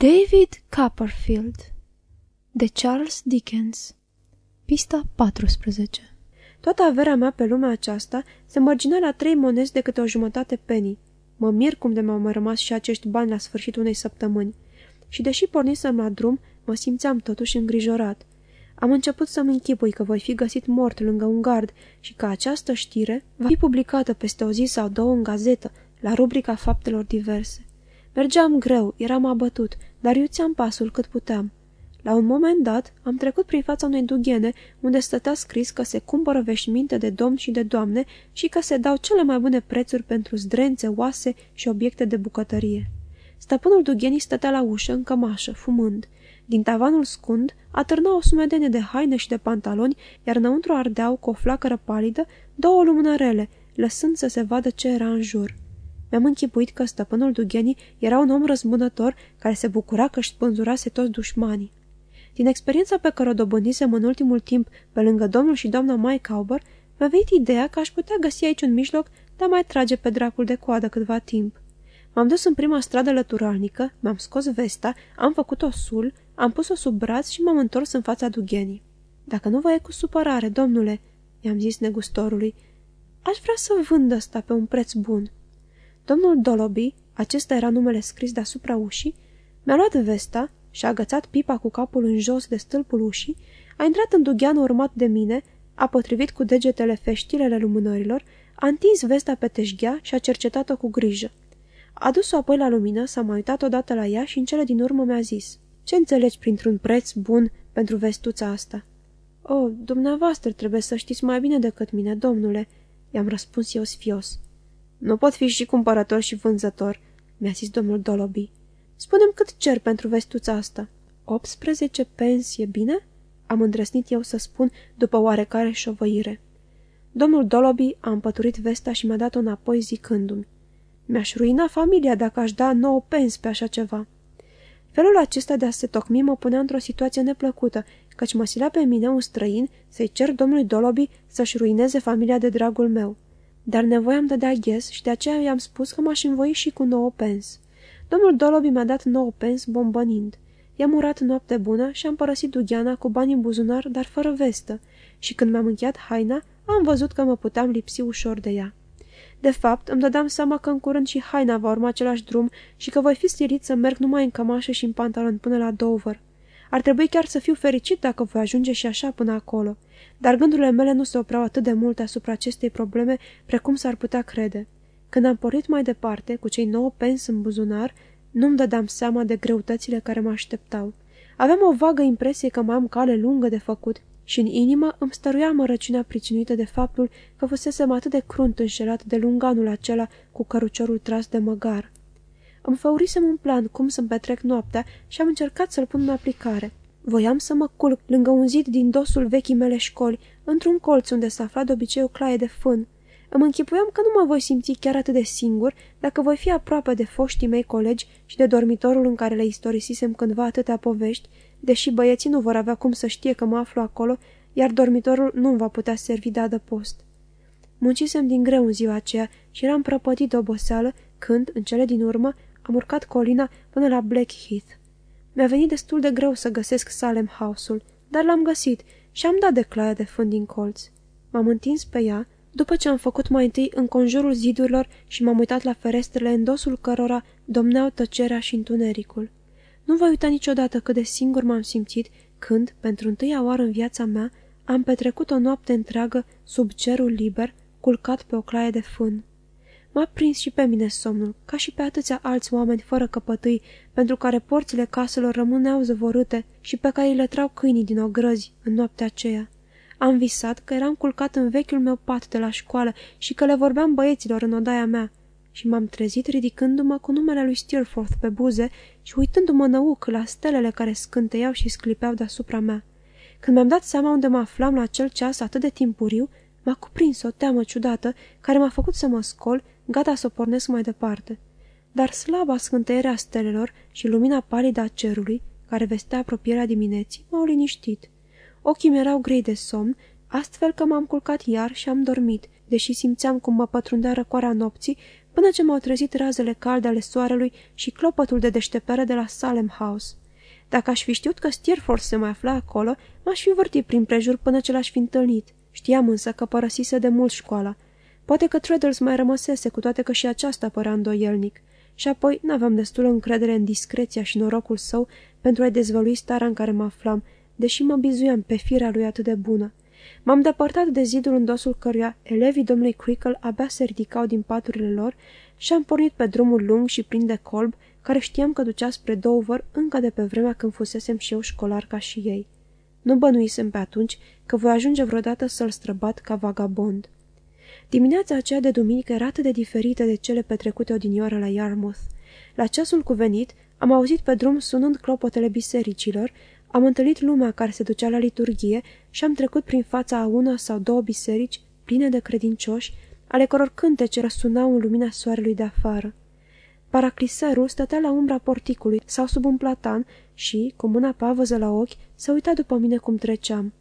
David Copperfield de Charles Dickens Pista 14 Toată averea mea pe lumea aceasta se mărginea la trei monezi de câte o jumătate penny. Mă mir cum de mi-au mai rămas și acești bani la sfârșitul unei săptămâni. Și deși pornisem la drum, mă simțeam totuși îngrijorat. Am început să-mi închipui că voi fi găsit mort lângă un gard și că această știre va fi publicată peste o zi sau două în gazetă, la rubrica faptelor diverse. Mergeam greu, eram abătut, dar eu ți-am pasul cât puteam. La un moment dat, am trecut prin fața unei dughene, unde stătea scris că se cumpără veșminte de domn și de doamne și că se dau cele mai bune prețuri pentru zdrențe, oase și obiecte de bucătărie. Stăpânul dughenii stătea la ușă, în cămașă, fumând. Din tavanul scund atârna o sumedenie de haine și de pantaloni, iar înăuntru ardeau, cu o flacără palidă, două lumânărele, lăsând să se vadă ce era în jur. Mi-am închipuit că stăpânul Dughenii era un om răzbunător care se bucura că își spânzurase toți dușmanii. Din experiența pe care o dobândisem în ultimul timp pe lângă domnul și doamna Mike Auber, mi-a venit ideea că aș putea găsi aici un mijloc de a mai trage pe dracul de coadă câtva timp. M-am dus în prima stradă lăturalnică, mi-am scos vesta, am făcut o sul, am pus-o sub braț și m-am întors în fața dughenii. Dacă nu vă e cu supărare, domnule," i-am zis negustorului, aș vrea să vând ăsta pe un preț bun." Domnul Doloby, acesta era numele scris deasupra ușii, mi-a luat vesta și-a agățat pipa cu capul în jos de stâlpul ușii, a intrat în dugheanul urmat de mine, a potrivit cu degetele feștilele lumânărilor, a întins vesta pe teșghea și a cercetat-o cu grijă. A dus-o apoi la lumină, s-a mai uitat odată la ea și în cele din urmă mi-a zis Ce înțelegi printr-un preț bun pentru vestuța asta?" O, dumneavoastră trebuie să știți mai bine decât mine, domnule," i-am răspuns eu sfios. Nu pot fi și cumpărător și vânzător," mi-a zis domnul Doloby. Spunem cât cer pentru vestuța asta." 18 pensi, e bine?" am îndrăsnit eu să spun după oarecare șovăire. Domnul Doloby a împăturit vesta și mi-a dat-o înapoi zicându-mi. Mi-aș ruina familia dacă aș da nouă pens pe așa ceva." Felul acesta de a se tocmi mă punea într-o situație neplăcută, căci mă silea pe mine un străin să-i cer domnului Doloby să-și ruineze familia de dragul meu dar nevoia îmi dădea ghes și de aceea i-am spus că m-aș învoi și cu nouă pens. Domnul Dolobi mi-a dat nouă pens bombănind. I-am urat noapte bună și am părăsit dugheana cu bani în buzunar, dar fără vestă, și când mi-am încheiat haina, am văzut că mă puteam lipsi ușor de ea. De fapt, îmi dădeam seama că în curând și haina va urma același drum și că voi fi stilit să merg numai în cămașă și în pantalon până la Dover. Ar trebui chiar să fiu fericit dacă voi ajunge și așa până acolo. Dar gândurile mele nu se opreau atât de mult asupra acestei probleme precum s-ar putea crede. Când am pornit mai departe, cu cei nouă pens în buzunar, nu-mi dădeam seama de greutățile care mă așteptau. Aveam o vagă impresie că mai am cale lungă de făcut și în inimă îmi stăruia mărăciunea pricinuită de faptul că fusesem atât de crunt înșelat de lunganul acela cu căruciorul tras de măgar. Îmi făurisem un plan cum să-mi petrec noaptea și am încercat să-l pun în aplicare. Voiam să mă culc lângă un zid din dosul vechii mele școli, într-un colț unde s-a aflat de obicei o claie de fân. Îmi închipuiam că nu mă voi simți chiar atât de singur dacă voi fi aproape de foștii mei colegi și de dormitorul în care le istorisisem cândva atâtea povești, deși băieții nu vor avea cum să știe că mă aflu acolo, iar dormitorul nu va putea servi de adăpost. Muncisem din greu în ziua aceea și eram prăpătit de oboseală când, în cele din urmă, am urcat colina până la Blackheath. Mi-a venit destul de greu să găsesc Salem House-ul, dar l-am găsit și am dat de claia de fân din colț. M-am întins pe ea, după ce am făcut mai întâi în conjurul zidurilor și m-am uitat la ferestrele în dosul cărora domneau tăcerea și întunericul. Nu voi uita niciodată cât de singur m-am simțit când, pentru întâia oară în viața mea, am petrecut o noapte întreagă sub cerul liber, culcat pe o claie de fân. M-a prins și pe mine somnul, ca și pe atâția alți oameni fără căpătâi, pentru care porțile caselor rămâneau zăvorâte și pe care le trau câinii din ogrăzi în noaptea aceea. Am visat că eram culcat în vechiul meu pat de la școală și că le vorbeam băieților în odaia mea și m-am trezit ridicându-mă cu numele lui Steerforth pe buze și uitându-mă năuc la stelele care scânteiau și sclipeau deasupra mea. Când mi-am dat seama unde mă aflam la acel ceas atât de timpuriu, m-a cuprins o teamă ciudată care m-a făcut să mă scol gata să o pornesc mai departe. Dar slaba scânteierea stelelor și lumina palidă a cerului, care vestea apropierea dimineții, m-au liniștit. Ochii mi erau grei de somn, astfel că m-am culcat iar și am dormit, deși simțeam cum mă pătrundea răcoarea nopții, până ce m-au trezit razele calde ale soarelui și clopătul de deștepere de la Salem House. Dacă aș fi știut că Steerforth se mai afla acolo, m-aș fi vârtit prin prejur până ce l-aș fi întâlnit. Știam însă că părăsise de mult școala. Poate că Treadles mai rămăsese, cu toate că și aceasta părea îndoielnic. Și apoi n-aveam destul încredere în discreția și norocul său pentru a-i dezvălui starea în care mă aflam, deși mă bizuiam pe firea lui atât de bună. M-am depărtat de zidul în dosul căruia elevii domnului Crickle abia se ridicau din paturile lor și am pornit pe drumul lung și plin de colb, care știam că ducea spre Dover încă de pe vremea când fusesem și eu școlar ca și ei. Nu bănuisem pe atunci că voi ajunge vreodată să-l străbat ca vagabond. Dimineața aceea de duminică era atât de diferită de cele petrecute odinioară la Yarmouth. La ceasul cuvenit, am auzit pe drum sunând clopotele bisericilor, am întâlnit lumea care se ducea la liturghie și am trecut prin fața a una sau două biserici pline de credincioși, ale căror cântece răsunau în lumina soarelui de afară. Paracliserul stătea la umbra porticului sau sub un platan și, cu mâna pavăză la ochi, se uita după mine cum treceam.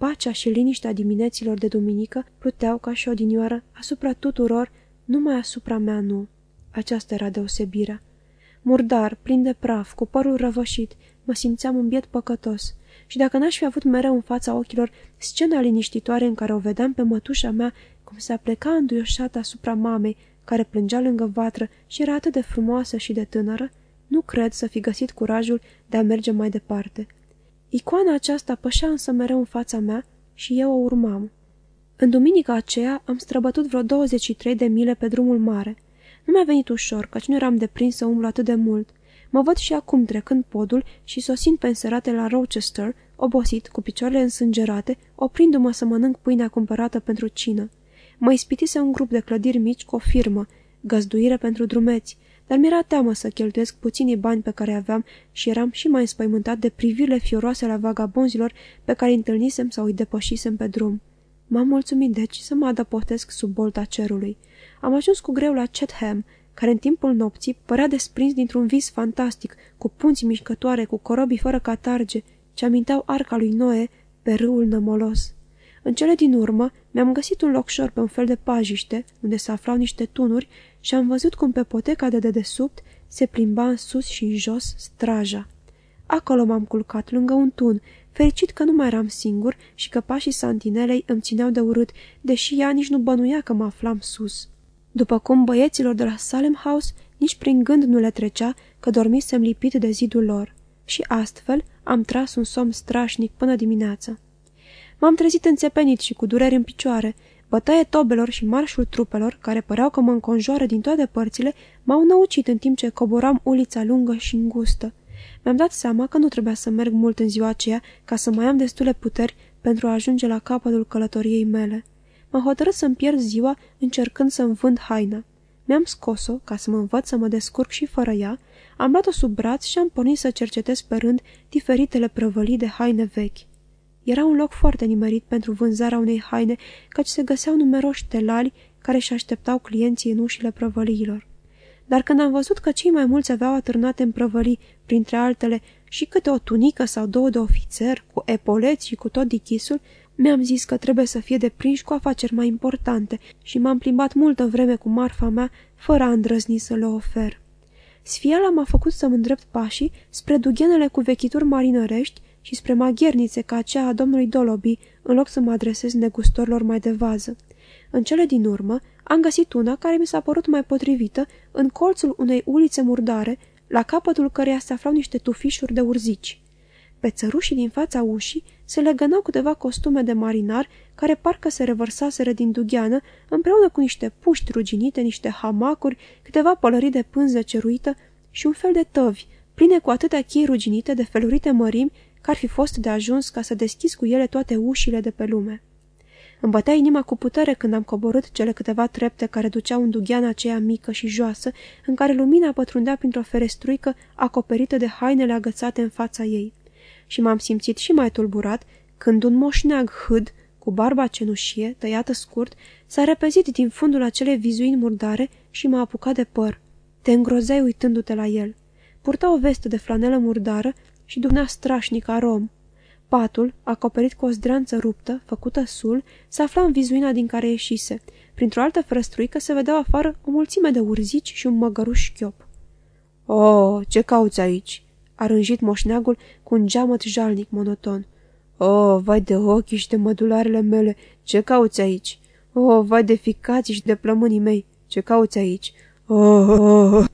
Pacea și liniștea dimineților de duminică pluteau ca și odinioară asupra tuturor, numai asupra mea nu. Aceasta era deosebirea. Murdar, plin de praf, cu părul răvășit, mă simțeam un biet păcătos. Și dacă n-aș fi avut mereu în fața ochilor scena liniștitoare în care o vedeam pe mătușa mea, cum se apleca înduioșată asupra mamei, care plângea lângă vatră și era atât de frumoasă și de tânără, nu cred să fi găsit curajul de a merge mai departe. Icoana aceasta pășea însă mereu în fața mea și eu o urmam. În duminica aceea am străbătut vreo 23 de mile pe drumul mare. Nu mi-a venit ușor, căci nu eram deprins să umblu atât de mult. Mă văd și acum trecând podul și sosind pe înserate la Rochester, obosit, cu picioarele însângerate, oprindu-mă să mănânc pâinea cumpărată pentru cină. Mă ispitise un grup de clădiri mici cu o firmă, găzduire pentru drumeți, dar mi-era teamă să cheltuiesc puținii bani pe care aveam și eram și mai înspăimântat de privirile fioroase la vagabonzilor pe care îi întâlnisem sau îi depășisem pe drum. M-am mulțumit deci să mă adăpostesc sub bolta cerului. Am ajuns cu greu la Chatham, care în timpul nopții părea desprins dintr-un vis fantastic, cu punți mișcătoare, cu corobii fără catarge, ce aminteau arca lui Noe pe râul nămolos. În cele din urmă, mi-am găsit un locșor pe un fel de pajiște, unde se aflau niște tunuri și am văzut cum pe poteca de dedesubt se plimba în sus și în jos straja. Acolo m-am culcat, lângă un tun, fericit că nu mai eram singur și că pașii santinelei îmi țineau de urât, deși ea nici nu bănuia că mă aflam sus. După cum băieților de la Salem House nici prin gând nu le trecea că dormisem lipit de zidul lor. Și astfel am tras un somn strașnic până dimineață. M-am trezit înțepenit și cu dureri în picioare. Bătaie tobelor și marșul trupelor, care păreau că mă înconjoară din toate părțile, m-au năucit în timp ce coboram ulița lungă și îngustă. Mi-am dat seama că nu trebuia să merg mult în ziua aceea ca să mai am destule puteri pentru a ajunge la capătul călătoriei mele. M-am hotărât să-mi pierd ziua încercând să-mi vând haina. Mi-am scos-o ca să mă învăț să mă descurc și fără ea, am luat-o sub braț și am pornit să cercetez pe rând diferitele prăvălii de haine vechi. Era un loc foarte nimerit pentru vânzarea unei haine, căci se găseau numeroși telali care își așteptau clienții în ușile prăvăliilor. Dar când am văzut că cei mai mulți aveau atârnate în prăvălii, printre altele, și câte o tunică sau două de ofițer, cu epoleți și cu tot dichisul, mi-am zis că trebuie să fie deprinși cu afaceri mai importante și m-am plimbat multă vreme cu marfa mea, fără a îndrăzni să le ofer. Sfiala m-a făcut să-mi îndrept pașii spre dughenele cu vechituri marinărești și spre maghernițe ca aceea a domnului Dolobi, în loc să mă adresez negustorilor mai de vază. În cele din urmă, am găsit una care mi s-a părut mai potrivită în colțul unei ulițe murdare, la capătul căreia se aflau niște tufișuri de urzici. Pe țărușii din fața ușii se legănau câteva costume de marinar care parcă se revărsaseră din dugheană, împreună cu niște puști ruginite, niște hamacuri, câteva pălării de pânză ceruită și un fel de tăvi, pline cu atâtea chei ruginite de felurite mărimi că ar fi fost de ajuns ca să deschizi cu ele toate ușile de pe lume. Îmi bătea inima cu putere când am coborât cele câteva trepte care duceau în dugheana aceea mică și joasă, în care lumina pătrundea printr-o ferestruică acoperită de hainele agățate în fața ei. Și m-am simțit și mai tulburat când un moșneag hâd, cu barba cenușie, tăiată scurt, s-a repezit din fundul acelei vizuini murdare și m-a apucat de păr. Te îngrozeai uitându-te la el. Purta o vestă de flanelă murdară și dumnea strașnic arom. Patul, acoperit cu o zdreanță ruptă, făcută sul, se afla în vizuina din care ieșise. Printr-o altă frăstruică se vedeau afară o mulțime de urzici și un măgăruș șchiop. Oh, ce cauți aici?" a rânjit moșneagul cu un geamăt jalnic monoton. Oh, vai de ochii și de mădularele mele, ce cauți aici? Oh, vai de ficații și de plămânii mei, ce cauți aici? Oh, oh, oh.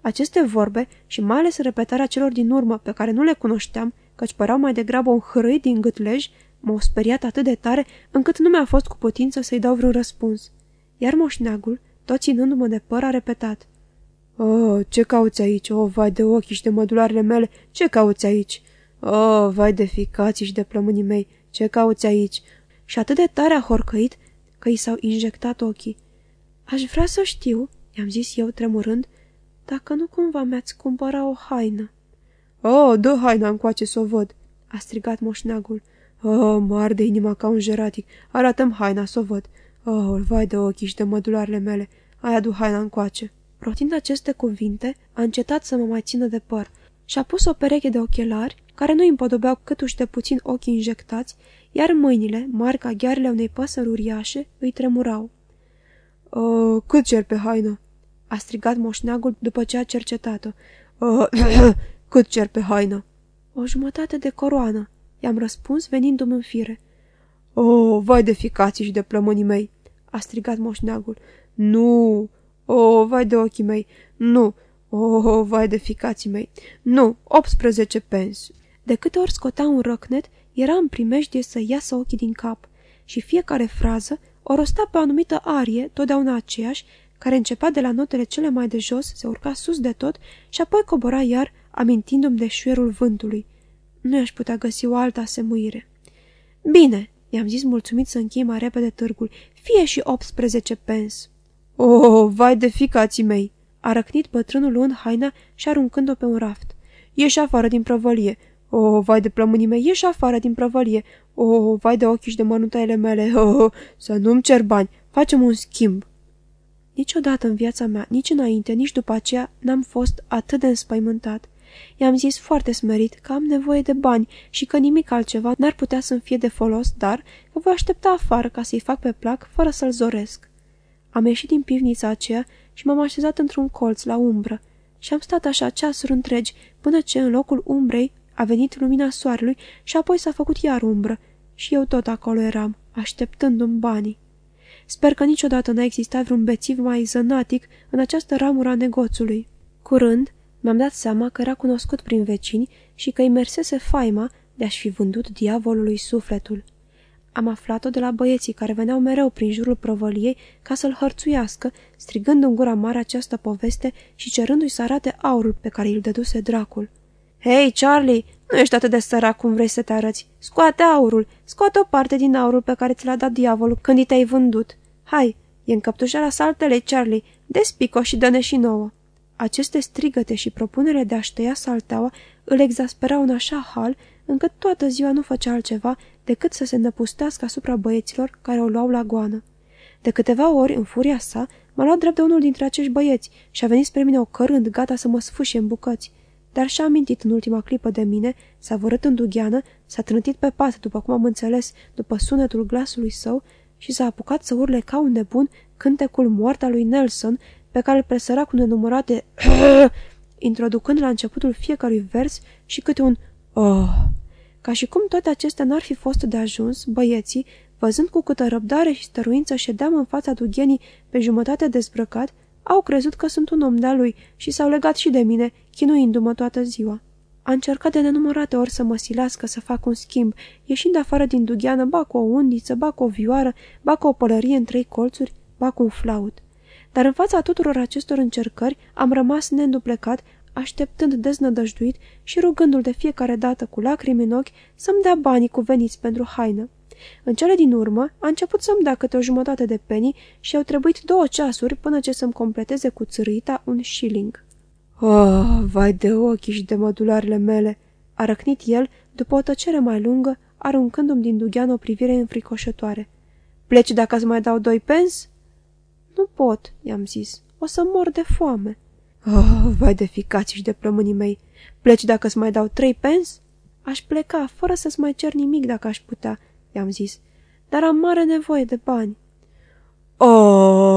Aceste vorbe și mai ales repetarea celor din urmă pe care nu le cunoșteam, căci păreau mai degrabă un hărâi din gâtlej, m-au speriat atât de tare încât nu mi-a fost cu putință să-i dau vreun răspuns. Iar moșneagul, tot ținându-mă de păr, a repetat. Oh, ce cauți aici? Oh, vai de ochii și de mădularele mele, ce cauți aici? Oh, vai de ficații și de plămânii mei, ce cauți aici? Și atât de tare a horcăit că i s-au injectat ochii. Aș vrea să știu, i-am zis eu tremurând, dacă nu cumva mi-ați cumpăra o haină. Oh, dă haina încoace să o văd, a strigat moșneagul. Oh, mă arde inima ca un jeratic, arată-mi haina să o văd. Oh, vai de ochii și de mădularele mele, ai adu haina încoace. Rotind aceste cuvinte, a încetat să mă mai țină de păr și-a pus o pereche de ochelari, care nu împodobeau câtuși de puțin ochii injectați, iar mâinile, mari ca ghearele unei păsări uriașe, îi tremurau. Uh, cât cer pe haină?" A strigat moșneagul după ce a cercetat-o. Uh, cât cer pe haină?" O jumătate de coroană," i-am răspuns venindu-mi în fire. Oh, vai de ficații și de plămânii mei!" a strigat moșneagul. Nu, Oh, vai de ochii mei! Nu! Oh, vai de ficații mei! Nu! 18 pens! De câte ori scotea un răcnet, era în primejdie să iasă ochii din cap și fiecare frază o rosta pe o anumită arie, totdeauna aceeași, care începea de la notele cele mai de jos, se urca sus de tot și apoi cobora iar, amintindu-mi de șuierul vântului. Nu i-aș putea găsi o altă asemuire. Bine, i-am zis mulțumit să închei mai repede târgul, fie și 18 pens. Oh, vai de ficații mei!" a răcnit bătrânul luând haina și aruncând-o pe un raft. Ieși afară din prăvălie! Oh, vai de plămânii mei, ieși afară din prăvălie! Oh, vai de ochii și de mănutăile mele! Oh, să nu-mi cer bani! Facem un schimb!" Niciodată în viața mea, nici înainte, nici după aceea, n-am fost atât de înspăimântat. I-am zis foarte smerit că am nevoie de bani și că nimic altceva n-ar putea să-mi fie de folos, dar că voi aștepta afară ca să-i fac pe plac fără să-l zoresc. Am ieșit din pivnița aceea și m-am așezat într-un colț la umbră și am stat așa ceasuri întregi până ce în locul umbrei a venit lumina soarelui și apoi s-a făcut iar umbră și eu tot acolo eram, așteptându-mi banii. Sper că niciodată n-a existat vreun bețiv mai zănatic în această ramură a negoțului. Curând, mi-am dat seama că era cunoscut prin vecini și că îi mersese faima de a-și fi vândut diavolului sufletul. Am aflat-o de la băieții care veneau mereu prin jurul provăliei ca să-l hărțuiască, strigând în gura mare această poveste și cerându-i să arate aurul pe care îl dăduse dracul. Hei, Charlie, nu ești atât de sărac cum vrei să te arăți. Scoate aurul, scoate o parte din aurul pe care ți l-a dat diavolul când i te-ai vândut. Hai, e în căptușara saltelei, Charlie, despico și dă-ne și nouă. Aceste strigăte și propunere de a-și tăia salteaua îl exasperau în așa hal încât toată ziua nu făcea altceva decât să se năpustească asupra băieților care o luau la goană. De câteva ori, în furia sa, m-a luat drept de unul dintre acești băieți și a venit spre mine ocărând, gata să mă sfâșie în bucăți. Dar și-a amintit în ultima clipă de mine, s-a vărât în dugheană, s-a trântit pe pat, după cum am înțeles, după sunetul glasului său și s-a apucat să urle ca un nebun cântecul moart al lui Nelson, pe care îl presăra cu nenumărate introducând la începutul fiecărui vers și câte un oh. Ca și cum toate acestea n-ar fi fost de ajuns, băieții, văzând cu câtă răbdare și stăruință ședeam în fața dughenii pe jumătate dezbrăcat, au crezut că sunt un om de-a lui și s-au legat și de mine, chinuindu-mă toată ziua. A încercat de nenumărate ori să mă silească să fac un schimb, ieșind afară din dugheană, ba cu o undiță, ba cu o vioară, ba cu o pălărie în trei colțuri, ba cu un flaut. Dar în fața tuturor acestor încercări am rămas neînduplecat, așteptând deznădăjduit și rugându-l de fiecare dată cu lacrimi în ochi să-mi dea banii cuveniți pentru haină. În cele din urmă, a început să-mi dea câte o jumătate de penny și au trebuit două ceasuri până ce să-mi completeze cu țârâita un shilling. Oh, vai de ochii și de mădularele mele!" a răcnit el după o tăcere mai lungă, aruncându-mi din dughean o privire înfricoșătoare. Pleci dacă îți mai dau doi pens?" Nu pot," i-am zis. O să mor de foame." Oh, vai de ficați și de plămânii mei! Pleci dacă îți mai dau trei pens?" Aș pleca, fără să-ți mai cer nimic dacă aș putea, i-am zis, dar am mare nevoie de bani. Oh!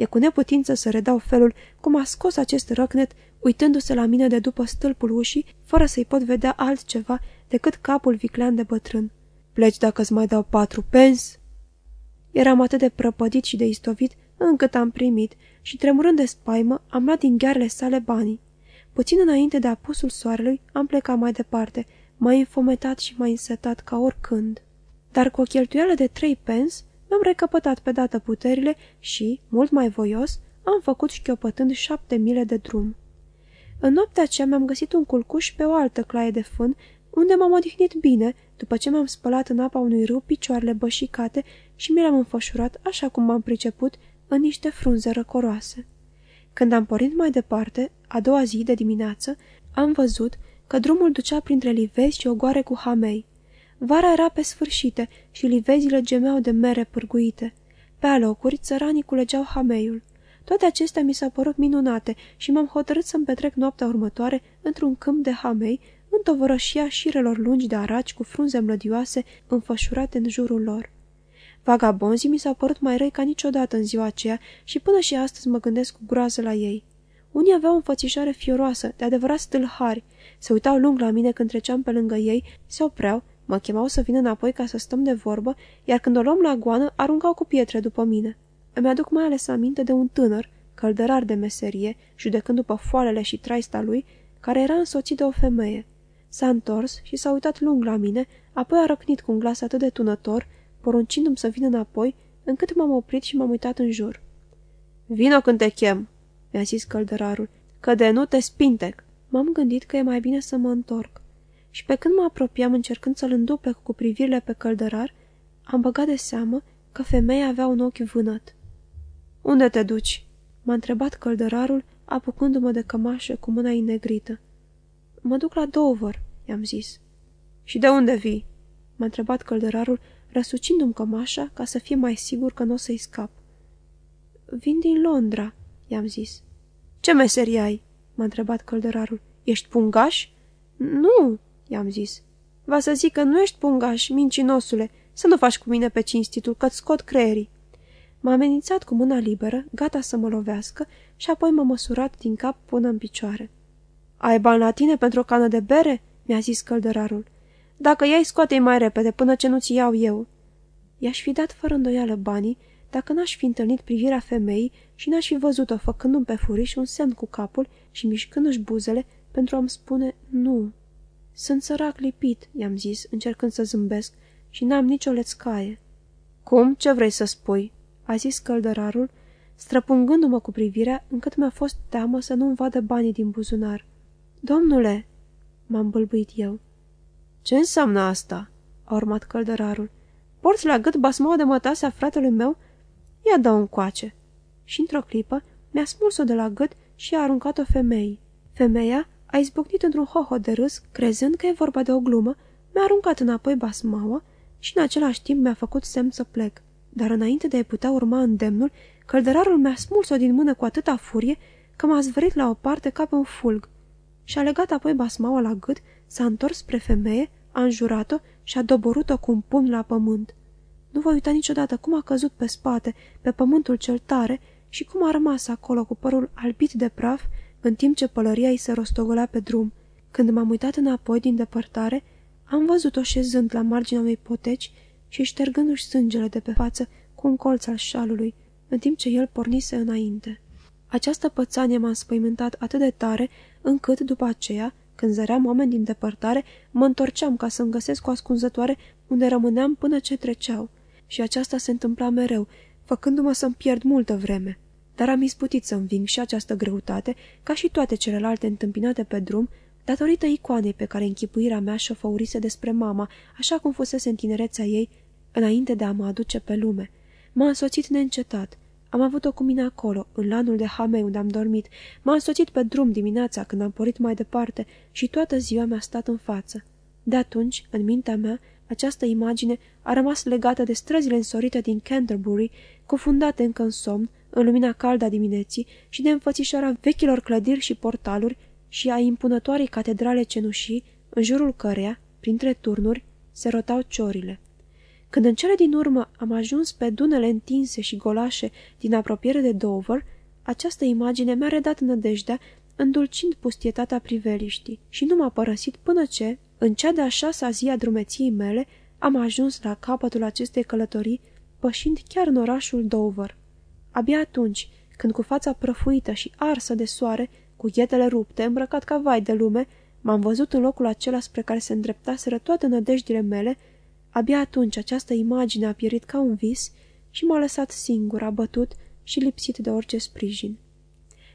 E cu neputință să redau felul cum a scos acest răcnet, uitându-se la mine de după stâlpul ușii, fără să-i pot vedea altceva decât capul viclean de bătrân. Pleci dacă-ți mai dau patru pens? Eram atât de prăpădit și de istovit încât am primit și, tremurând de spaimă, am luat din ghearele sale banii. Puțin înainte de apusul soarelui, am plecat mai departe, mai înfometat și mai însetat ca oricând. Dar cu o cheltuială de trei pens, mi-am recăpătat pe dată puterile și, mult mai voios, am făcut șchiopătând șapte mile de drum. În noaptea aceea mi-am găsit un culcuș pe o altă claie de fân, unde m-am odihnit bine, după ce m-am spălat în apa unui râu picioarele bășicate și mi le-am înfășurat, așa cum m-am priceput, în niște frunze răcoroase. Când am pornit mai departe, a doua zi de dimineață, am văzut că drumul ducea printre livezi și ogoare cu hamei. Vara era pe sfârșite și livezile gemeau de mere pârguite. Pe alocuri, țăranii culegeau hameiul. Toate acestea mi s-au părut minunate și m-am hotărât să-mi petrec noaptea următoare într-un câmp de hamei, în tovărășia șirelor lungi de araci cu frunze mlădioase înfășurate în jurul lor. Vagabonzii mi s-au părut mai răi ca niciodată în ziua aceea și până și astăzi mă gândesc cu groază la ei. Unii aveau o înfățișare fioroasă, de adevărat stâlhari, se uitau lung la mine când treceam pe lângă ei, se opreau, mă chemau să vină înapoi ca să stăm de vorbă, iar când o luam la goană, aruncau cu pietre după mine. Îmi aduc mai ales aminte de un tânăr, căldărar de meserie, judecând după foalele și traista lui, care era însoțit de o femeie. S-a întors și s-a uitat lung la mine, apoi a răcnit cu un glas atât de tunător, poruncindu-mi să vin înapoi, încât m-am oprit și m-am uitat în jur. Vino când te chem, mi-a zis căldărarul, că de nu te spintec. M-am gândit că e mai bine să mă întorc. Și pe când mă apropiam încercând să-l înduplec cu privirile pe căldărar, am băgat de seamă că femeia avea un ochi vânăt. Unde te duci?" m-a întrebat căldărarul, apucându-mă de cămașă cu mâna inegrită. Mă duc la Dover," i-am zis. Și de unde vii?" m-a întrebat căldărarul, răsucindu-mi cămașa ca să fie mai sigur că nu o să-i scap. Vin din Londra," i-am zis. Ce meserie ai?" m-a întrebat căldărarul. Ești pungaș?" Nu," i-am zis. Va să zic că nu ești pungaș, mincinosule, să nu faci cu mine pe cinstitul, că-ți scot creierii." M-a amenințat cu mâna liberă, gata să mă lovească, și apoi m-a măsurat din cap până în picioare. Ai bani la tine pentru o cană de bere?" mi-a zis căldărarul. Dacă i-ai, scoate mai repede, până ce nu-ți iau eu." I-aș fi dat fără îndoială banii, dacă n-aș fi întâlnit privirea femeii și n-aș fi văzut-o făcându-mi pe furiș un semn cu capul și mișcându-și buzele pentru a-mi spune nu. Sunt sărac lipit, i-am zis, încercând să zâmbesc, și n-am nicio lețcaie. Cum? Ce vrei să spui?" a zis căldărarul, străpungându-mă cu privirea, încât mi-a fost teamă să nu-mi vadă banii din buzunar. Domnule!" m-am bâlbuit eu. Ce înseamnă asta?" a urmat căldărarul. Porți la gât basmaua de mătase a fratelui meu? Ia dă un coace." Și într-o clipă mi-a smuls-o de la gât și a aruncat-o femeii. Femeia a izbucnit într-un hoho de râs, crezând că e vorba de o glumă, mi-a aruncat înapoi basmaua și în același timp mi-a făcut semn să plec. Dar înainte de a putea urma îndemnul, căldărarul mi-a smuls-o din mână cu atâta furie că m-a zvărit la o parte ca pe un fulg. Și-a legat apoi basmaua la gât, s-a întors spre femeie, a înjurat-o și a doborât-o cu un pumn la pământ. Nu voi uita niciodată cum a căzut pe spate, pe pământul cel tare și cum a rămas acolo cu părul albit de praf, în timp ce pălăria îi se rostogolea pe drum. Când m-am uitat înapoi din depărtare, am văzut-o șezând la marginea unei poteci și ștergându-și sângele de pe față cu un colț al șalului, în timp ce el pornise înainte. Această pățanie m-a spăimântat atât de tare, încât, după aceea, când zăream oameni din depărtare, mă întorceam ca să-mi găsesc o ascunzătoare unde rămâneam până ce treceau. Și aceasta se întâmpla mereu, făcându-mă să-mi pierd multă vreme. Dar am izbutit să înving și această greutate, ca și toate celelalte întâmpinate pe drum, datorită icoanei pe care închipuirea mea și-o făurise despre mama, așa cum fusese în tinerețea ei, înainte de a mă aduce pe lume. M-a însoțit neîncetat. Am avut-o cu mine acolo, în lanul de Hamei unde am dormit. M-a însoțit pe drum dimineața când am pornit mai departe și toată ziua mi-a stat în față. De atunci, în mintea mea, această imagine a rămas legată de străzile însorite din Canterbury, cufundate încă în somn, în lumina caldă a dimineții și de înfățișarea vechilor clădiri și portaluri și a impunătoarei catedrale cenușii, în jurul căreia, Printre turnuri se rotau ciorile. Când în cele din urmă am ajuns pe dunele întinse și golașe din apropiere de Dover, această imagine mi-a redat nădejdea, îndulcind pustietatea priveliștii și nu m-a părăsit până ce, în cea de-a șasea zi a drumeției mele, am ajuns la capătul acestei călătorii, pășind chiar în orașul Dover. Abia atunci, când cu fața prăfuită și arsă de soare, cu ghetele rupte, îmbrăcat ca vai de lume, m-am văzut în locul acela spre care se îndreptaseră toate nădejdile mele, abia atunci această imagine a pierit ca un vis și m-a lăsat singur, abătut și lipsit de orice sprijin.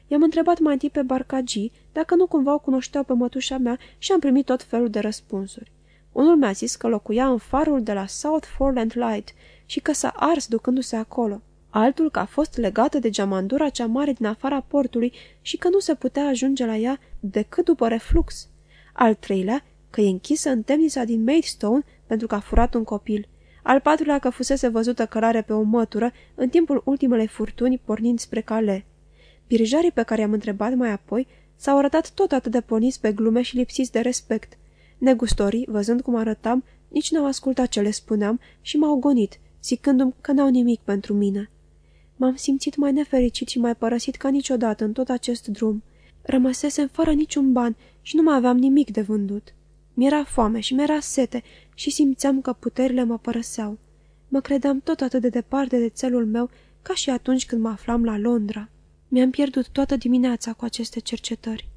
I-am întrebat mai întâi pe barcagii dacă nu cumva o cunoșteau pe mătușa mea și am primit tot felul de răspunsuri. Unul mi-a zis că locuia în farul de la South Foreland Light și că s-a ars ducându-se acolo. Altul că a fost legată de geamandura cea mare din afara portului și că nu se putea ajunge la ea decât după reflux. Al treilea că e închisă în temnița din Maidstone pentru că a furat un copil. Al patrulea că fusese văzută călare pe o mătură în timpul ultimelei furtuni pornind spre cale. Pirijarii pe care i-am întrebat mai apoi s-au arătat tot atât de porniți pe glume și lipsiți de respect. Negustorii, văzând cum arătam, nici n-au ascultat ce le spuneam și m-au gonit, zicându-mi că n-au nimic pentru mine. M-am simțit mai nefericit și mai părăsit ca niciodată în tot acest drum. Rămăsesem fără niciun ban și nu mai aveam nimic de vândut. Mi-era foame și mi-era sete și simțeam că puterile mă părăseau. Mă credeam tot atât de departe de țelul meu ca și atunci când mă aflam la Londra. Mi-am pierdut toată dimineața cu aceste cercetări.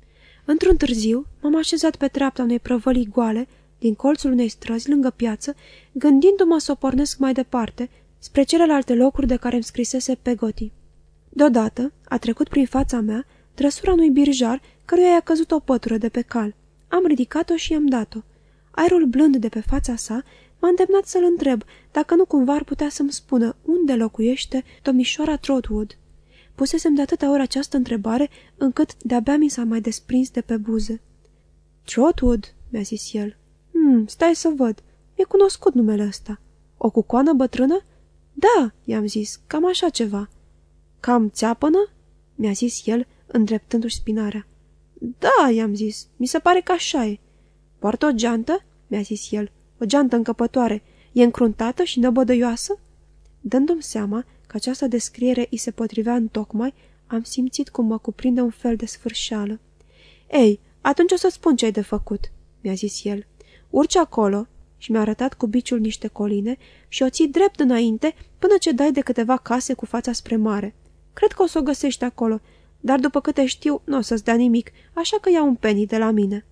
Într-un târziu, m-am așezat pe treapta unei prăvălii goale, din colțul unei străzi lângă piață, gândindu-mă să o pornesc mai departe, spre celelalte locuri de care îmi scrisese Pegoti. Deodată a trecut prin fața mea trăsura unui birjar căruia i-a căzut o pătură de pe cal. Am ridicat-o și i-am dat-o. Aerul blând de pe fața sa m-a îndemnat să-l întreb dacă nu cumva ar putea să-mi spună unde locuiește domnișoara Trotwood. Pusesem de atâta ori această întrebare, încât de-abia mi s-a mai desprins de pe buze. Trotwood, mi-a zis el. Hmm, stai să văd. Mi-e cunoscut numele ăsta. O cucoană bătrână? Da, i-am zis, cam așa ceva. Cam țeapănă? Mi-a zis el, îndreptându-și spinarea. Da, i-am zis, mi se pare că așa e. Poartă o geantă? Mi-a zis el. O geantă încăpătoare. E încruntată și năbădăioasă? Dându-mi seama că această descriere îi se potrivea în tocmai, am simțit cum mă cuprinde un fel de sfârșeală. Ei, atunci o să spun ce ai de făcut, mi-a zis el. Urci acolo și mi-a arătat cu biciul niște coline și o ții drept înainte până ce dai de câteva case cu fața spre mare. Cred că o să o găsești acolo, dar după câte știu, nu o să-ți dea nimic, așa că ia un penny de la mine.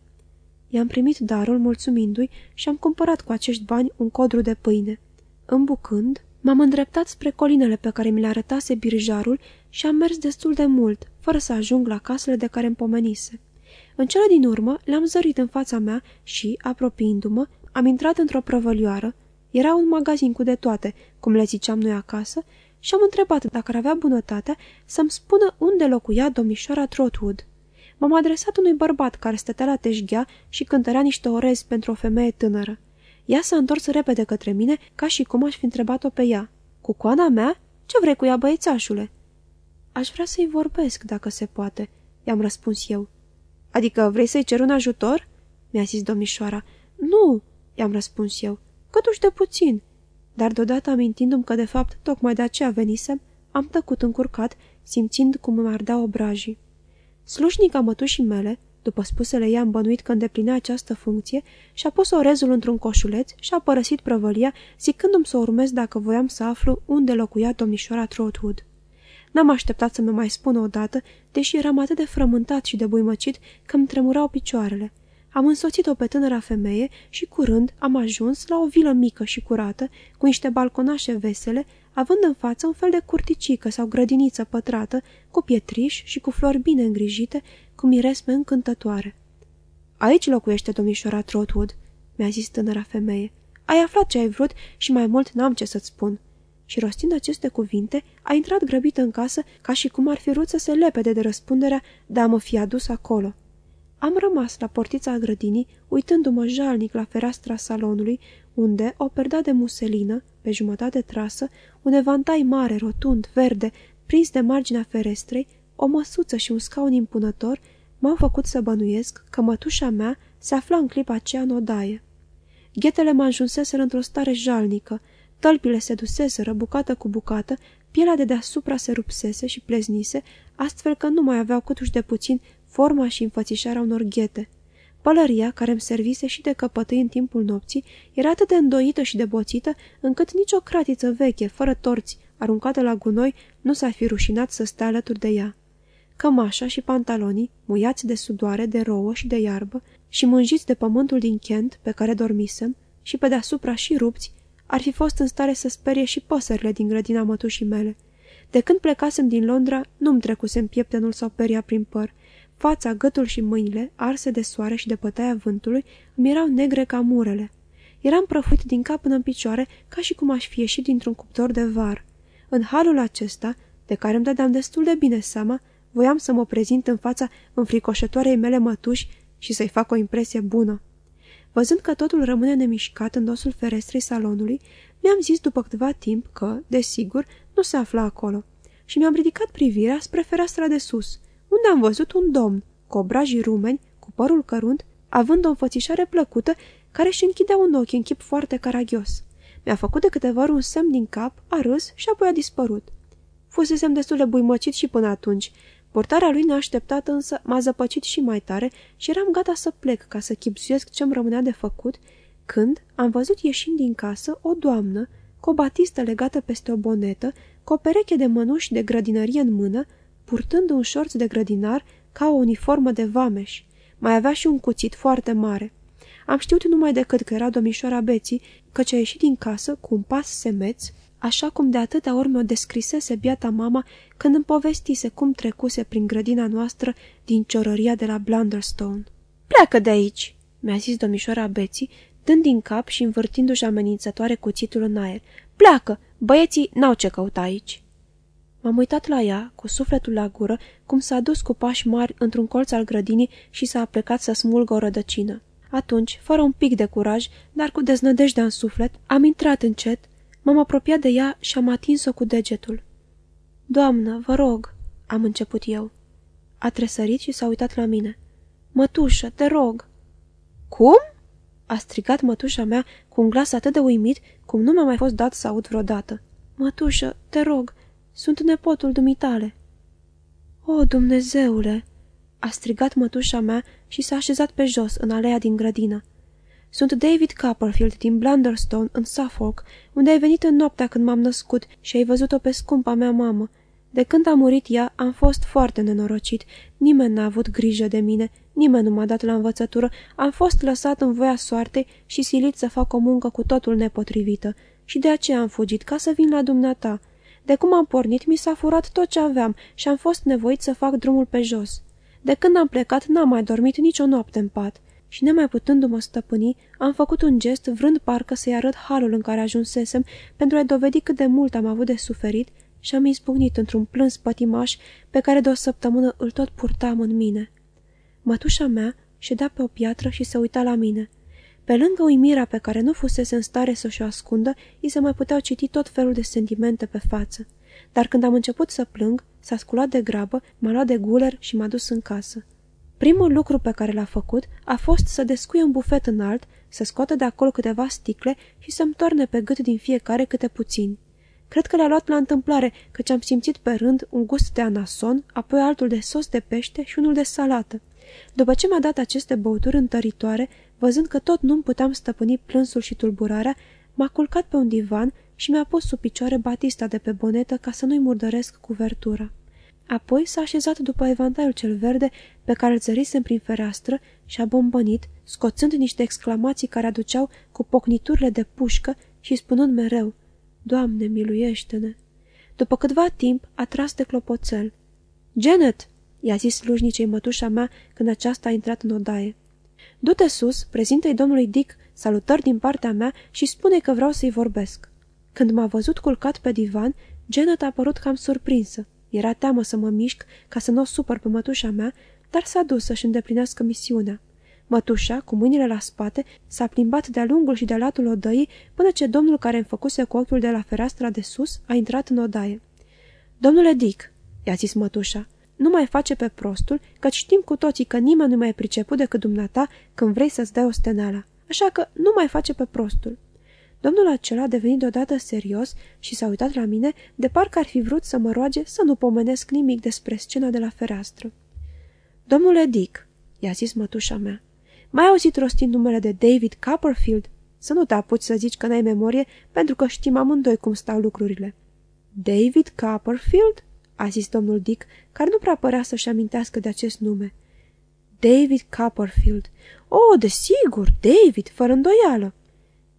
I-am primit darul mulțumindu-i și am cumpărat cu acești bani un codru de pâine. Îmbucând, m-am îndreptat spre colinele pe care mi le arătase birjarul și am mers destul de mult, fără să ajung la casele de care îmi pomenise. În cele din urmă le-am zărit în fața mea și, apropiindu-mă, am intrat într-o prăvălioară. Era un magazin cu de toate, cum le ziceam noi acasă, și am întrebat dacă ar avea bunătatea să-mi spună unde locuia domnișoara Trotwood. M-am adresat unui bărbat care stătea la teșghea și cântărea niște orezi pentru o femeie tânără. Ea s-a întors repede către mine, ca și cum aș fi întrebat-o pe ea. Cu coana mea? Ce vrei cu ea, băiețașule?" Aș vrea să-i vorbesc, dacă se poate," i-am răspuns eu. Adică vrei să-i cer un ajutor?" mi-a zis domnișoara. Nu," i-am răspuns eu, cătuși de puțin. Dar deodată amintindu-mi că de fapt tocmai de aceea venisem, am tăcut încurcat, simțind cum îmi ardea obrajii. Slușnica mătușii mele, după spusele ei am bănuit că îndeplinea această funcție, și-a pus orezul într-un coșuleț și a părăsit prăvălia, zicându-mi să o urmez dacă voiam să aflu unde locuia domnișoara Trotwood. N-am așteptat să mi mai spună odată, deși eram atât de frământat și de buimăcit că îmi tremurau picioarele. Am însoțit-o pe tânăra femeie și curând am ajuns la o vilă mică și curată, cu niște balconașe vesele, având în față un fel de curticică sau grădiniță pătrată, cu pietriș și cu flori bine îngrijite, cu miresme încântătoare. Aici locuiește domnișoara Trotwood," mi-a zis tânăra femeie. Ai aflat ce ai vrut și mai mult n-am ce să-ți spun." Și rostind aceste cuvinte, a intrat grăbită în casă ca și cum ar fi vrut să se lepede de răspunderea de a mă fi adus acolo. Am rămas la portița grădinii, uitându-mă jalnic la fereastra salonului, unde o perda de muselină, pe jumătate trasă, un evantai mare, rotund, verde, prins de marginea ferestrei, o măsuță și un scaun impunător, m-au făcut să bănuiesc că mătușa mea se afla în clipa aceea în odaie. Ghetele mă ajunseseră într-o stare jalnică, tălpile se duseseră bucată cu bucată, pielea de deasupra se rupsese și pleznise, astfel că nu mai aveau câtuși de puțin forma și înfățișarea unor ghete. Pălăria, care îmi servise și de căpătâi în timpul nopții, era atât de îndoită și de boțită, încât nicio cratiță veche, fără torți, aruncată la gunoi, nu s-ar fi rușinat să stea alături de ea. Cămașa și pantalonii, muiați de sudoare, de rouă și de iarbă, și mânjiți de pământul din Kent, pe care dormisem, și pe deasupra și rupți, ar fi fost în stare să sperie și păsările din grădina mătușii mele. De când plecasem din Londra, nu-mi trecusem pieptenul sau peria prin păr. Fața, gâtul și mâinile, arse de soare și de pătaia vântului, îmi erau negre ca murele. Eram prăfuit din cap până în picioare, ca și cum aș fi ieșit dintr-un cuptor de var. În halul acesta, de care îmi dădeam destul de bine seama, voiam să mă prezint în fața înfricoșătoarei mele mătuși și să-i fac o impresie bună. Văzând că totul rămâne nemișcat în dosul ferestrei salonului, mi-am zis după câteva timp că, desigur, nu se afla acolo și mi-am ridicat privirea spre fereastra de sus, unde am văzut un domn, cu obrajii rumeni, cu părul cărunt, având o înfățișare plăcută, care își închidea un ochi în chip foarte caragios. Mi-a făcut de câteva ori un semn din cap, a râs și apoi a dispărut. Fusesem destul de buimăcit și până atunci. Portarea lui neașteptată însă m-a zăpăcit și mai tare și eram gata să plec ca să chipsuiesc ce-mi rămânea de făcut, când am văzut ieșind din casă o doamnă cu o batistă legată peste o bonetă, cu o pereche de mănuși de grădinărie în mână, purtând un șorț de grădinar ca o uniformă de vameș. Mai avea și un cuțit foarte mare. Am știut numai decât că era domnișoara Beții, căci a ieșit din casă cu un pas semeț, așa cum de atâtea ori mi-o descrisese biata mama când îmi povestise cum trecuse prin grădina noastră din ciorăria de la Blunderstone. Pleacă de aici!" mi-a zis domnișoara Beții, dând din cap și învârtindu-și amenințătoare cuțitul în aer. Pleacă! Băieții n-au ce căuta aici!" M-am uitat la ea, cu sufletul la gură, cum s-a dus cu pași mari într-un colț al grădinii și s-a plecat să smulgă o rădăcină. Atunci, fără un pic de curaj, dar cu deznădejdea în suflet, am intrat încet, m-am apropiat de ea și am atins-o cu degetul. Doamnă, vă rog, am început eu. A tresărit și s-a uitat la mine. Mătușă, te rog. Cum? A strigat mătușa mea cu un glas atât de uimit cum nu mi-a mai fost dat să aud vreodată. Mătușă, te rog, sunt nepotul dumitale. O, Dumnezeule! A strigat mătușa mea și s-a așezat pe jos, în alea din grădină. Sunt David Copperfield din Blunderstone, în Suffolk, unde ai venit în noaptea când m-am născut și ai văzut-o pe scumpa mea mamă. De când a murit ea, am fost foarte nenorocit. Nimeni n-a avut grijă de mine, nimeni nu m-a dat la învățătură, am fost lăsat în voia soartei și silit să fac o muncă cu totul nepotrivită. Și de aceea am fugit, ca să vin la dumneata. De cum am pornit, mi s-a furat tot ce aveam și am fost nevoit să fac drumul pe jos. De când am plecat, n-am mai dormit nicio noapte în pat și nemai putându-mă stăpâni, am făcut un gest vrând parcă să-i arăt halul în care ajunsesem pentru a dovedi cât de mult am avut de suferit și am izbucnit într-un plâns pătimaș pe care de o săptămână îl tot purtam în mine. Mătușa mea ședea pe o piatră și se uita la mine. Pe lângă uimirea pe care nu fusese în stare să și-o ascundă, îi se mai puteau citi tot felul de sentimente pe față. Dar când am început să plâng, s-a sculat de grabă, m-a luat de guler și m-a dus în casă. Primul lucru pe care l-a făcut a fost să descuie un bufet înalt, să scoată de acolo câteva sticle și să-mi toarne pe gât din fiecare câte puțini. Cred că le-a luat la întâmplare, căci am simțit pe rând un gust de anason, apoi altul de sos de pește și unul de salată. După ce mi-a dat aceste băuturi întăritoare, văzând că tot nu-mi puteam stăpâni plânsul și tulburarea, m-a culcat pe un divan și mi-a pus sub picioare batista de pe bonetă ca să nu-i murdăresc cuvertura. Apoi s-a așezat după evantaiul cel verde pe care îl zărisem prin fereastră și a bombănit, scoțând niște exclamații care aduceau cu pocniturile de pușcă și spunând mereu, Doamne, miluiește-ne! După câtva timp a tras de clopoțel. Janet!" i-a zis slujnicei mătușa mea când aceasta a intrat în odaie. Du-te sus, prezintă-i domnului Dick salutări din partea mea și spune că vreau să-i vorbesc. Când m-a văzut culcat pe divan, Janet a părut cam surprinsă. Era teamă să mă mișc ca să nu o supăr pe mătușa mea, dar s-a dus să-și îndeplinească misiunea. Mătușa, cu mâinile la spate, s-a plimbat de-a lungul și de-a latul odăii până ce domnul care îmi făcuse cu ochiul de la fereastra de sus a intrat în odaie. Domnule Dick, i-a zis mătușa, nu mai face pe prostul, că știm cu toții că nimeni nu mai priceput decât dumneata când vrei să-ți dai o steneală. așa că nu mai face pe prostul. Domnul acela a devenit deodată serios și s-a uitat la mine de parcă ar fi vrut să mă roage să nu pomenesc nimic despre scena de la fereastră. Domnule Dick, i-a zis mătușa mea, mai auzit rostind numele de David Copperfield? Să nu te apuci să zici că n-ai memorie, pentru că știm amândoi cum stau lucrurile. David Copperfield? A zis domnul Dick, care nu prea părea să-și amintească de acest nume. David Copperfield. Oh, desigur, David, fără îndoială.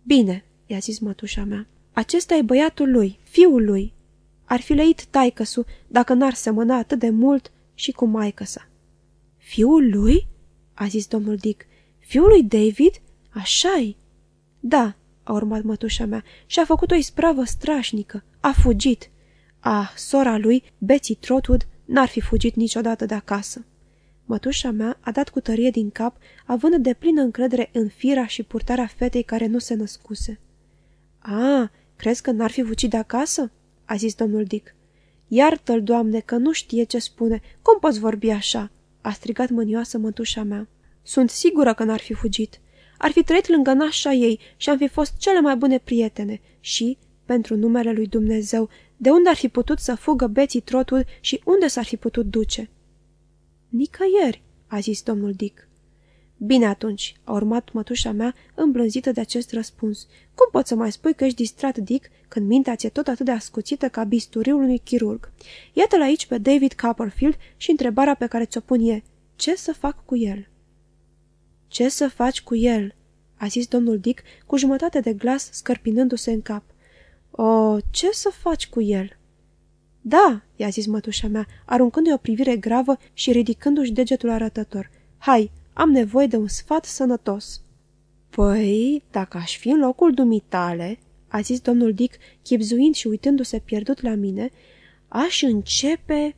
Bine, i-a zis mătușa mea. Acesta e băiatul lui, fiul lui. Ar fi leit taicăsu dacă n-ar semăna atât de mult și cu maică sa. Fiul lui? a zis domnul Dick. Fiul lui David? Așa-i? Da, a urmat mătușa mea, și a făcut o ispravă strașnică. A fugit. Ah, sora lui, Betsy Trotwood, n-ar fi fugit niciodată de acasă. Mătușa mea a dat cu tărie din cap, având de plină încredere în fira și purtarea fetei care nu se născuse. A, crezi că n-ar fi fugit de acasă?" a zis domnul Dick. Iartă-l, doamne, că nu știe ce spune. Cum poți vorbi așa?" a strigat mânioasă mătușa mea. Sunt sigură că n-ar fi fugit. Ar fi trăit lângă nașa ei și am fi fost cele mai bune prietene și, pentru numele lui Dumnezeu, de unde ar fi putut să fugă beții trotul și unde s-ar fi putut duce? Nicăieri, a zis domnul Dick. Bine atunci, a urmat mătușa mea, îmblânzită de acest răspuns. Cum poți să mai spui că ești distrat, Dick, când mintea ți-e tot atât de ascuțită ca bisturiul unui chirurg? Iată-l aici pe David Copperfield și întrebarea pe care ți-o pun e, ce să fac cu el? Ce să faci cu el?" a zis domnul Dick cu jumătate de glas scărpinându-se în cap. O, ce să faci cu el?" Da," i-a zis mătușa mea, aruncându-i o privire gravă și ridicându-și degetul arătător. Hai, am nevoie de un sfat sănătos." Păi, dacă aș fi în locul dumitale," a zis domnul Dick, chipzuind și uitându-se pierdut la mine, aș începe...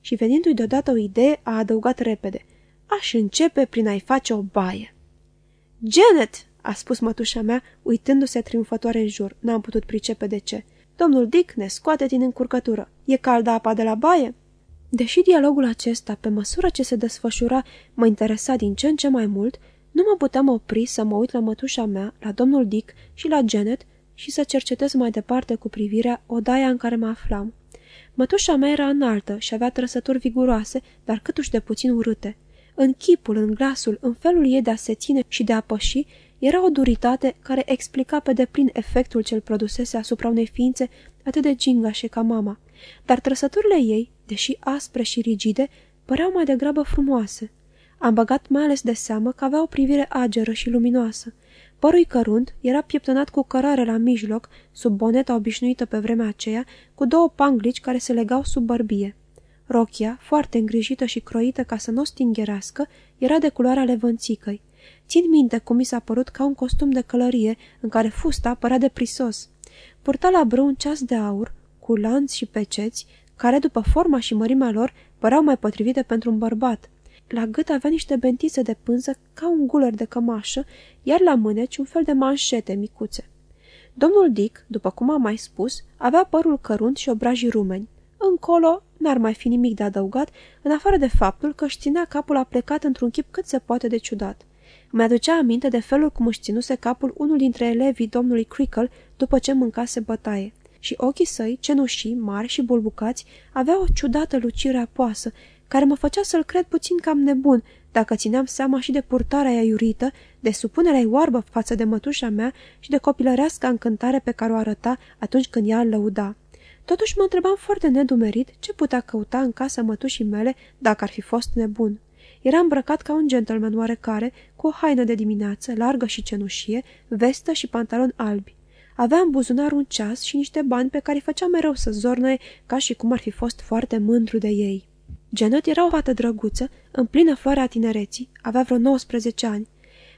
Și venindu-i deodată o idee, a adăugat repede. Aș începe prin a-i face o baie. Janet, a spus mătușa mea, uitându-se triumfătoare în jur. N-am putut pricepe de ce. Domnul Dick ne scoate din încurcătură. E caldă apa de la baie? Deși dialogul acesta, pe măsură ce se desfășura, mă interesa din ce în ce mai mult, nu mă puteam opri să mă uit la mătușa mea, la domnul Dick și la Janet și să cercetez mai departe cu privirea odaia în care mă aflam. Mătușa mea era înaltă și avea trăsături viguroase, dar câtuși de puțin urâte. În chipul, în glasul, în felul ei de a se ține și de a păși, era o duritate care explica pe deplin efectul ce îl produsese asupra unei ființe atât de gingașe ca mama. Dar trăsăturile ei, deși aspre și rigide, păreau mai degrabă frumoase. Am băgat mai ales de seamă că avea o privire ageră și luminoasă. Părul cărunt era pieptănat cu cărare la mijloc, sub boneta obișnuită pe vremea aceea, cu două panglici care se legau sub bărbie. Rochia, foarte îngrijită și croită ca să nu o stingherească, era de culoarea levănțicăi. Țin minte cum mi s-a părut ca un costum de călărie, în care fusta părea de prisos. Purta la brâu un ceas de aur, cu lanți și peceți, care, după forma și mărimea lor, păreau mai potrivite pentru un bărbat. La gât avea niște bentițe de pânză ca un guler de cămașă, iar la mâneci un fel de manșete micuțe. Domnul Dick, după cum am mai spus, avea părul cărunt și obrajii rumeni. Încolo n-ar mai fi nimic de adăugat, în afară de faptul că își ținea capul aplecat într-un chip cât se poate de ciudat. Îmi aducea aminte de felul cum își ținuse capul unul dintre elevii domnului Crickle după ce mâncase bătaie. Și ochii săi, cenușii, mari și bulbucați, aveau o ciudată lucire apoasă, care mă făcea să-l cred puțin cam nebun, dacă țineam seama și de purtarea ei iurită, de supunerea ei oarbă față de mătușa mea și de copilărească încântare pe care o arăta atunci când ea îl lăuda. Totuși mă întrebam foarte nedumerit ce putea căuta în casa mătușii mele dacă ar fi fost nebun. Era îmbrăcat ca un gentleman oarecare, cu o haină de dimineață, largă și cenușie, vestă și pantaloni albi. Avea în buzunar un ceas și niște bani pe care îi făcea mereu să zornăie ca și cum ar fi fost foarte mândru de ei. Janet era o fată drăguță, în plină floarea tinereții, avea vreo 19 ani.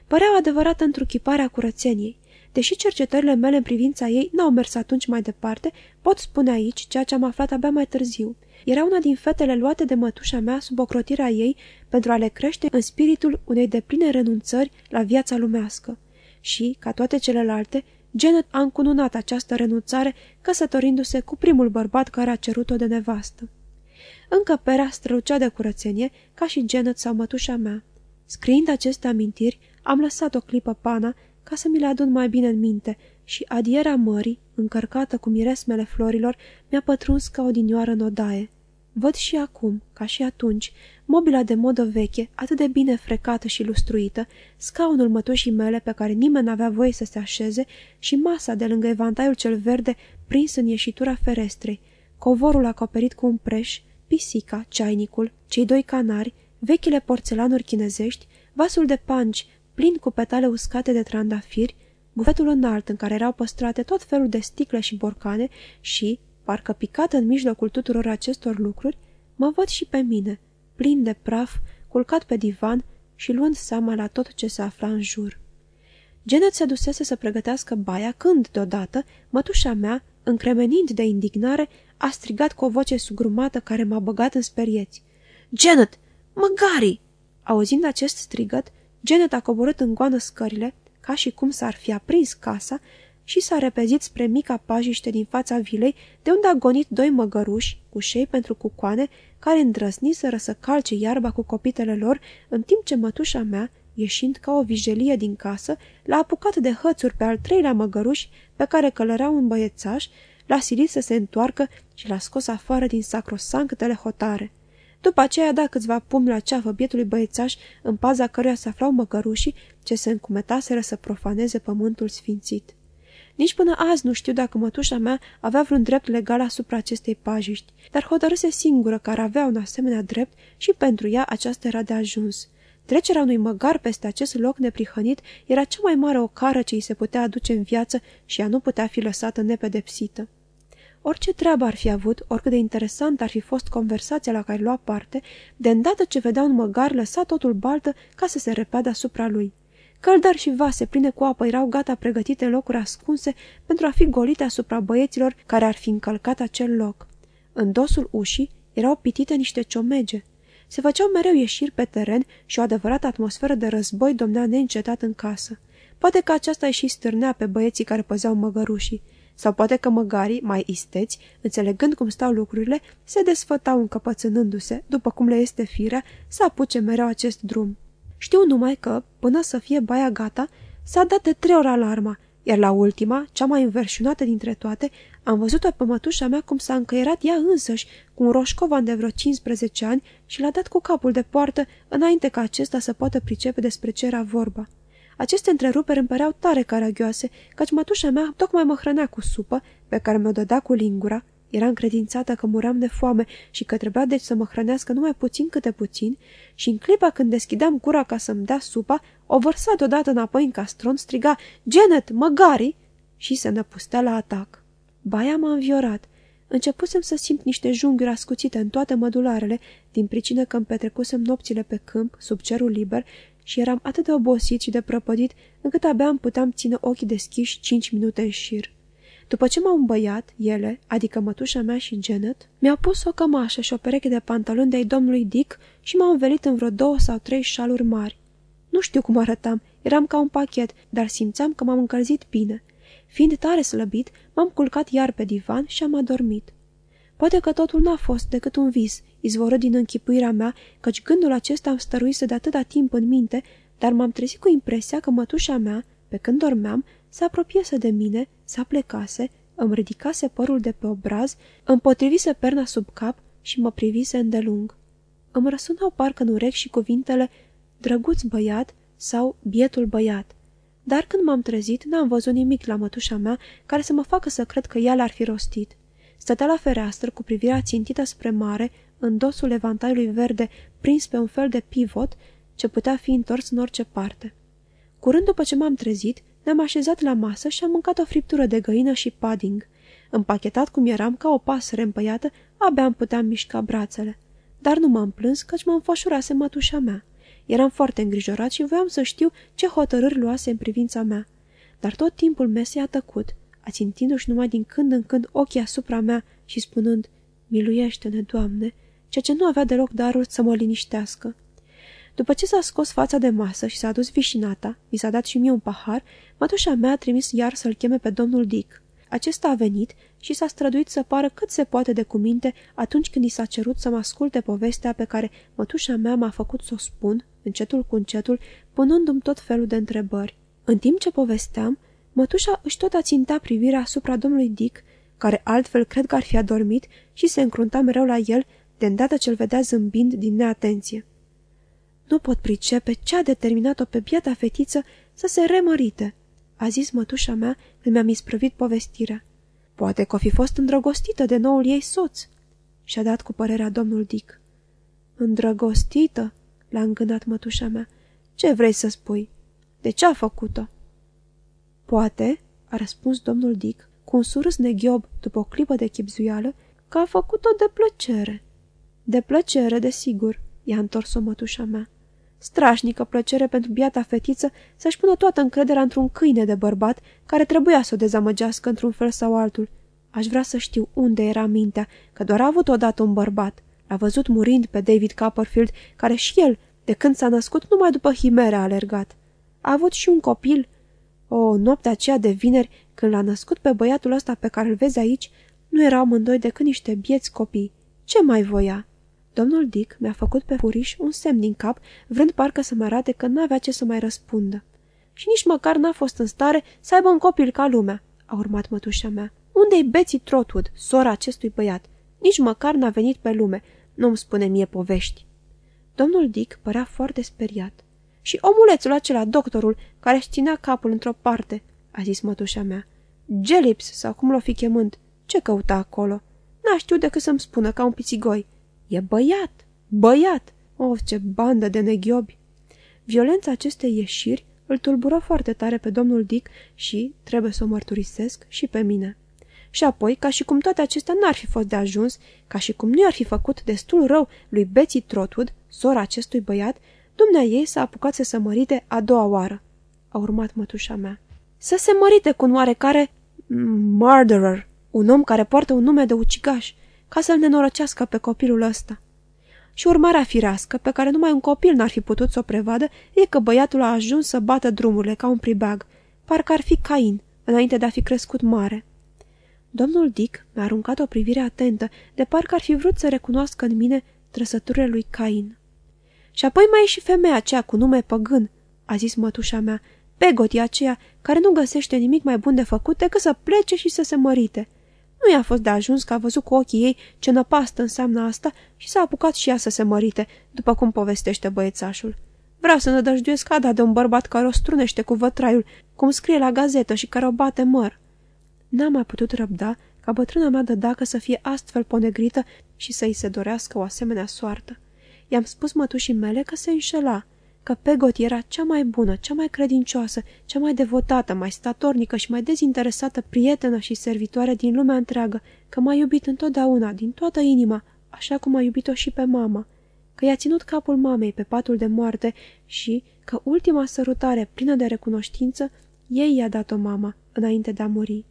Părea o adevărată întruchipare a curățeniei. Deși cercetările mele în privința ei n-au mers atunci mai departe, pot spune aici ceea ce am aflat abia mai târziu. Era una din fetele luate de mătușa mea sub ocrotirea ei pentru a le crește în spiritul unei depline renunțări la viața lumească. Și, ca toate celelalte, Janet a încununat această renunțare căsătorindu-se cu primul bărbat care a cerut-o de nevastă. Încăperea strălucea de curățenie, ca și Janet sau mătușa mea. Scriind aceste amintiri, Am lăsat o clipă pana ca să mi le adun mai bine în minte și adiera mării, încărcată cu miresmele florilor, mi-a pătruns ca o dinioară în odaie. Văd și acum, ca și atunci, mobila de modă veche, atât de bine frecată și lustruită, scaunul mătușii mele pe care nimeni n-avea voie să se așeze și masa de lângă evantaiul cel verde prins în ieșitura ferestrei, covorul acoperit cu un preș, pisica, ceainicul, cei doi canari, vechile porțelanuri chinezești, vasul de panci plin cu petale uscate de trandafiri, bufetul înalt în care erau păstrate tot felul de sticle și borcane și, parcă picat în mijlocul tuturor acestor lucruri, mă văd și pe mine, plin de praf, culcat pe divan și luând seama la tot ce se afla în jur. Genet se dusese să pregătească baia când, deodată, mătușa mea, încremenind de indignare, a strigat cu o voce sugrumată care m-a băgat în sperieți. Janet! Măgari! Auzind acest strigăt, Janet a coborât în goană scările, ca și cum s-ar fi aprins casa, și s-a repezit spre mica pajiște din fața vilei, de unde a gonit doi măgăruși, cu șei pentru cucoane, care îndrăsniseră să calce iarba cu copitele lor, în timp ce mătușa mea, ieșind ca o vijelie din casă, l-a apucat de hățuri pe al treilea măgăruș, pe care călărea un băiețaș, l-a silit să se întoarcă și l-a scos afară din sacrosanctele hotare. După aceea a dat câțiva pumni la ceafă bietului băiețaș, în paza căruia se aflau măgărușii ce se încumetaseră să profaneze pământul sfințit. Nici până azi nu știu dacă mătușa mea avea vreun drept legal asupra acestei pajiști, dar hotărâse singură că ar avea un asemenea drept și pentru ea aceasta era de ajuns. Trecerea unui măgar peste acest loc neprihănit era cea mai mare ocară ce îi se putea aduce în viață și ea nu putea fi lăsată nepedepsită. Orice treabă ar fi avut, oricât de interesant ar fi fost conversația la care lua parte, de îndată ce vedea un măgar, lăsa totul baltă ca să se repede asupra lui. Căldări și vase pline cu apă erau gata pregătite în locuri ascunse pentru a fi golite asupra băieților care ar fi încălcat acel loc. În dosul ușii erau pitite niște ciomege. Se făceau mereu ieșiri pe teren și o adevărată atmosferă de război domnea neîncetat în casă. Poate că aceasta și stârnea pe băieții care păzeau măgărușii. Sau poate că măgarii, mai isteți, înțelegând cum stau lucrurile, se desfătau încăpățânându-se, după cum le este firea, să apuce mereu acest drum. Știu numai că, până să fie baia gata, s-a dat de trei ori alarma, iar la ultima, cea mai înverșunată dintre toate, am văzut-o pe mătușa mea cum s-a încăierat ea însăși, cu un roșcovan de vreo 15 ani și l-a dat cu capul de poartă înainte ca acesta să poată pricepe despre ce era vorba. Aceste întreruperi îmi păreau tare caragioase, căci mătușa mea tocmai mă hrănea cu supă, pe care mi-o dădea cu lingura, era încredințată că muream de foame și că trebuia deci să mă hrănească numai puțin câte puțin și în clipa când deschideam gura ca să-mi dea supa, o vărsa deodată înapoi în castron, striga, Janet, măgari! și se năpustea la atac. Baia m-a înviorat. Începusem să simt niște junghiuri ascuțite în toate mădularele, din pricină că îmi petrecusem nopțile pe câmp, sub cerul liber, și eram atât de obosit și de prăpădit, încât abia îmi puteam ține ochii deschiși cinci minute în șir. După ce m-au îmbăiat, ele, adică mătușa mea și Janet, mi-au pus o cămașă și o pereche de pantaloni de-ai domnului Dick și m-au învelit în vreo două sau trei șaluri mari. Nu știu cum arătam, eram ca un pachet, dar simțeam că m-am încălzit bine. Fiind tare slăbit, m-am culcat iar pe divan și am adormit. Poate că totul n-a fost decât un vis, izvorât din închipuirea mea, căci gândul acesta am stăruise de atâta timp în minte, dar m-am trezit cu impresia că mătușa mea, pe când dormeam, se apropiese de mine, s-a plecase, îmi ridicase părul de pe obraz, îmi potrivise perna sub cap și mă privise îndelung. Îmi răsunau parcă în urechi și cuvintele drăguț băiat sau bietul băiat. Dar când m-am trezit, n-am văzut nimic la mătușa mea care să mă facă să cred că ea l-ar fi rostit. Stătea la fereastră cu privirea țintită spre mare, în dosul evantaiului verde prins pe un fel de pivot ce putea fi întors în orice parte. Curând după ce m-am trezit, ne-am așezat la masă și am mâncat o friptură de găină și pudding. Împachetat cum eram ca o pasăre împăiată, abia îmi puteam mișca brațele. Dar nu m-am plâns, căci mă înfășurase mătușa mea. Eram foarte îngrijorat și voiam să știu ce hotărâri luase în privința mea. Dar tot timpul mesei a tăcut, ațintindu-și numai din când în când ochii asupra mea și spunând, Miluiește-ne, Doamne, ceea ce nu avea deloc darul să mă liniștească. După ce s-a scos fața de masă și s-a dus vișinata, mi s-a dat și mie un pahar, mătușa mea a trimis iar să-l cheme pe domnul Dick. Acesta a venit și s-a străduit să pară cât se poate de cuminte atunci când i s-a cerut să mă asculte povestea pe care mătușa mea m-a făcut să o spun, încetul cu încetul, punându-mi tot felul de întrebări. În timp ce povesteam, mătușa își tot aținta privirea asupra domnului Dick, care altfel cred că ar fi adormit și se încrunta mereu la el, de îndată ce-l vedea zâmbind din neatenție. Nu pot pricepe ce a determinat-o pe biata fetiță să se remărite, a zis mătușa mea când mi-am isprăvit povestirea. Poate că o fi fost îndrăgostită de noul ei soț, și-a dat cu părerea domnul Dick. Îndrăgostită? l-a îngânat mătușa mea. Ce vrei să spui? De ce a făcut-o? Poate, a răspuns domnul Dick, cu un surâs neghiob după o clipă de chipzuială, că a făcut-o de plăcere. De plăcere, desigur, i-a întors-o mătușa mea. Strașnică plăcere pentru biata fetiță să-și pună toată încrederea într-un câine de bărbat care trebuia să o dezamăgească într-un fel sau altul. Aș vrea să știu unde era mintea, că doar a avut odată un bărbat. L-a văzut murind pe David Copperfield, care și el, de când s-a născut, numai după himere a alergat. A avut și un copil. O, noaptea aceea de vineri, când l-a născut pe băiatul ăsta pe care îl vezi aici, nu erau amândoi decât niște bieți copii. Ce mai voia? Domnul Dick mi-a făcut pe furiș un semn din cap, vrând parcă să mă arate că n-avea ce să mai răspundă. Și nici măcar n-a fost în stare să aibă un copil ca lumea, a urmat mătușa mea. Unde-i Betsy Trotwood, sora acestui băiat? Nici măcar n-a venit pe lume. Nu-mi spune mie povești. Domnul Dick părea foarte speriat. Și omulețul acela, doctorul, care își ținea capul într-o parte, a zis mătușa mea. Gelips, sau cum l-o fi chemând, ce căuta acolo? N-a știut decât să-mi spună ca un pițigoi. E băiat! Băiat! Of, ce bandă de neghiobi! Violența acestei ieșiri îl tulbură foarte tare pe domnul Dick și, trebuie să o mărturisesc, și pe mine. Și apoi, ca și cum toate acestea n-ar fi fost de ajuns, ca și cum nu i-ar fi făcut destul rău lui Betsy Trotwood, sora acestui băiat, dumnea ei s-a apucat să se mărite a doua oară. A urmat mătușa mea. Să se mărite cu un oarecare murderer, un om care poartă un nume de ucigaș, ca să-l nenorăcească pe copilul ăsta. Și urmarea firească, pe care numai un copil n-ar fi putut să o prevadă, e că băiatul a ajuns să bată drumurile ca un pribag, parcă ar fi Cain, înainte de a fi crescut mare. Domnul Dick mi-a aruncat o privire atentă, de parcă ar fi vrut să recunoască în mine trăsăturile lui Cain. Și apoi mai e și femeia aceea cu nume păgân, a zis mătușa mea, Pegoti aceea care nu găsește nimic mai bun de făcut decât să plece și să se mărite. Nu i-a fost de ajuns că a văzut cu ochii ei ce năpastă înseamnă asta și s-a apucat și ea să se mărite, după cum povestește băiețașul. Vreau să nădăjduiesc ada de un bărbat care o strunește cu vătraiul, cum scrie la gazetă și care o bate măr. N-am mai putut răbda ca bătrâna mea de dacă să fie astfel ponegrită și să-i se dorească o asemenea soartă. I-am spus mătușii mele că se înșela, că Pegot era cea mai bună, cea mai credincioasă, cea mai devotată, mai statornică și mai dezinteresată prietenă și servitoare din lumea întreagă, că m-a iubit întotdeauna, din toată inima, așa cum a iubit-o și pe mama, că i-a ținut capul mamei pe patul de moarte și că ultima sărutare plină de recunoștință ei i-a dat-o mama înainte de a muri.